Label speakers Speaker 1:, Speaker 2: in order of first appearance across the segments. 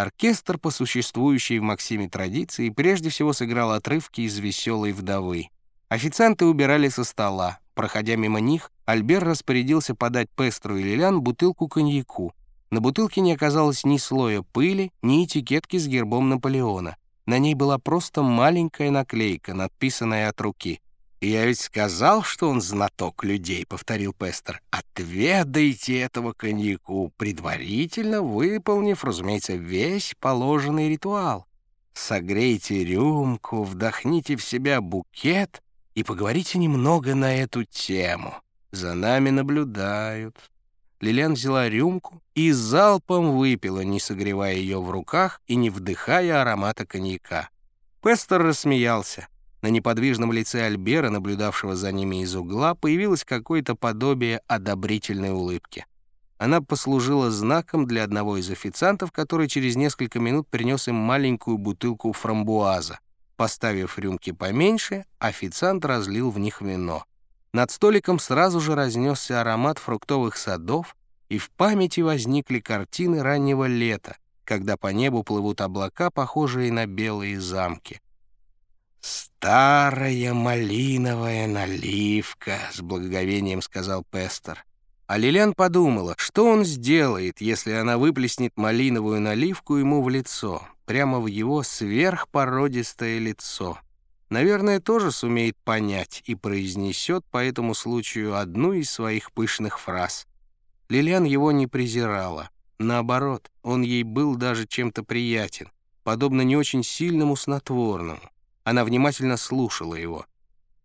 Speaker 1: Оркестр, по существующей в Максиме традиции, прежде всего сыграл отрывки из «Веселой вдовы». Официанты убирали со стола. Проходя мимо них, Альбер распорядился подать Пестру и Лилиан бутылку коньяку. На бутылке не оказалось ни слоя пыли, ни этикетки с гербом Наполеона. На ней была просто маленькая наклейка, надписанная от руки. «Я ведь сказал, что он знаток людей», — повторил Пестер. «Отведайте этого коньяку, предварительно выполнив, разумеется, весь положенный ритуал. Согрейте рюмку, вдохните в себя букет и поговорите немного на эту тему. За нами наблюдают». Лилиан взяла рюмку и залпом выпила, не согревая ее в руках и не вдыхая аромата коньяка. Пестер рассмеялся. На неподвижном лице Альбера, наблюдавшего за ними из угла, появилось какое-то подобие одобрительной улыбки. Она послужила знаком для одного из официантов, который через несколько минут принес им маленькую бутылку фрамбуаза. Поставив рюмки поменьше, официант разлил в них вино. Над столиком сразу же разнесся аромат фруктовых садов, и в памяти возникли картины раннего лета, когда по небу плывут облака, похожие на белые замки — «Старая малиновая наливка», — с благоговением сказал Пестер. А Лилиан подумала, что он сделает, если она выплеснет малиновую наливку ему в лицо, прямо в его сверхпородистое лицо. Наверное, тоже сумеет понять и произнесет по этому случаю одну из своих пышных фраз. Лилиан его не презирала. Наоборот, он ей был даже чем-то приятен, подобно не очень сильному снотворному. Она внимательно слушала его.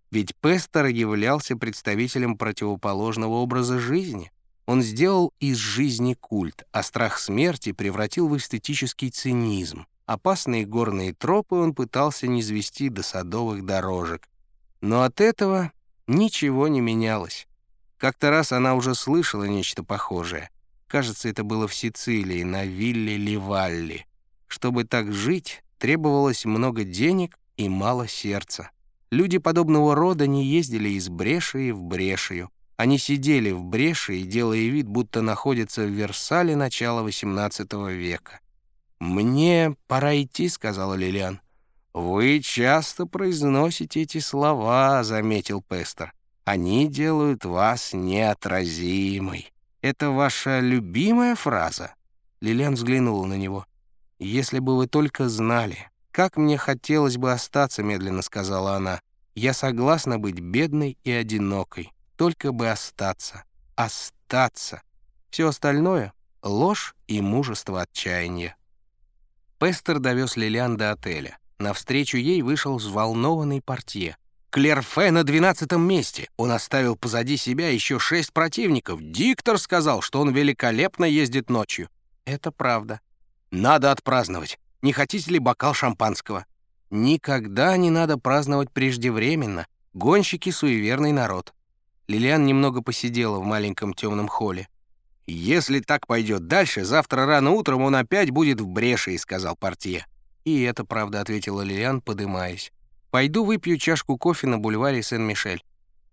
Speaker 1: Ведь Пестер являлся представителем противоположного образа жизни. Он сделал из жизни культ, а страх смерти превратил в эстетический цинизм. Опасные горные тропы он пытался низвести до садовых дорожек. Но от этого ничего не менялось. Как-то раз она уже слышала нечто похожее. Кажется, это было в Сицилии, на вилле Ливалли. Чтобы так жить, требовалось много денег и мало сердца. Люди подобного рода не ездили из бреши в брешию. Они сидели в бреши, делая вид, будто находятся в Версале начала XVIII века. «Мне пора идти», — сказала Лилиан. «Вы часто произносите эти слова», — заметил Пестер. «Они делают вас неотразимой. Это ваша любимая фраза?» Лилиан взглянула на него. «Если бы вы только знали, «Как мне хотелось бы остаться», — медленно сказала она. «Я согласна быть бедной и одинокой, только бы остаться. Остаться. Все остальное — ложь и мужество отчаяния». Пестер довез Лилиан до отеля. Навстречу ей вышел взволнованный портье. Клерфе на двенадцатом месте. Он оставил позади себя еще шесть противников. Диктор сказал, что он великолепно ездит ночью. Это правда. Надо отпраздновать. Не хотите ли бокал шампанского? Никогда не надо праздновать преждевременно. Гонщики — суеверный народ. Лилиан немного посидела в маленьком темном холле. «Если так пойдет дальше, завтра рано утром он опять будет в бреши», — сказал портье. «И это правда», — ответила Лилиан, подымаясь. «Пойду выпью чашку кофе на бульваре Сен-Мишель».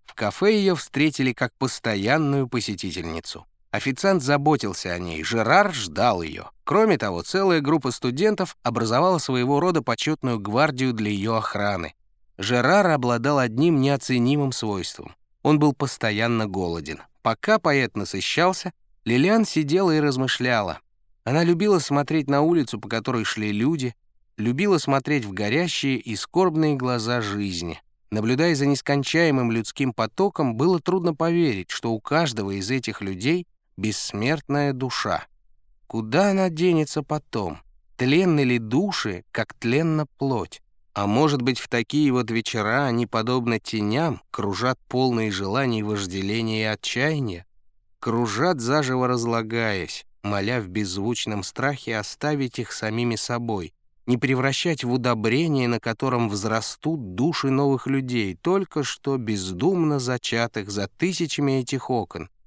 Speaker 1: В кафе ее встретили как постоянную посетительницу. Официант заботился о ней, Жерар ждал ее. Кроме того, целая группа студентов образовала своего рода почетную гвардию для ее охраны. Жерар обладал одним неоценимым свойством. Он был постоянно голоден. Пока поэт насыщался, Лилиан сидела и размышляла. Она любила смотреть на улицу, по которой шли люди, любила смотреть в горящие и скорбные глаза жизни. Наблюдая за нескончаемым людским потоком, было трудно поверить, что у каждого из этих людей бессмертная душа. Куда она денется потом? Тленны ли души, как тленна плоть? А может быть, в такие вот вечера они, подобно теням, кружат полные желаний вожделения и отчаяния? Кружат, заживо разлагаясь, моля в беззвучном страхе оставить их самими собой, не превращать в удобрение, на котором взрастут души новых людей, только что бездумно зачатых за тысячами этих окон —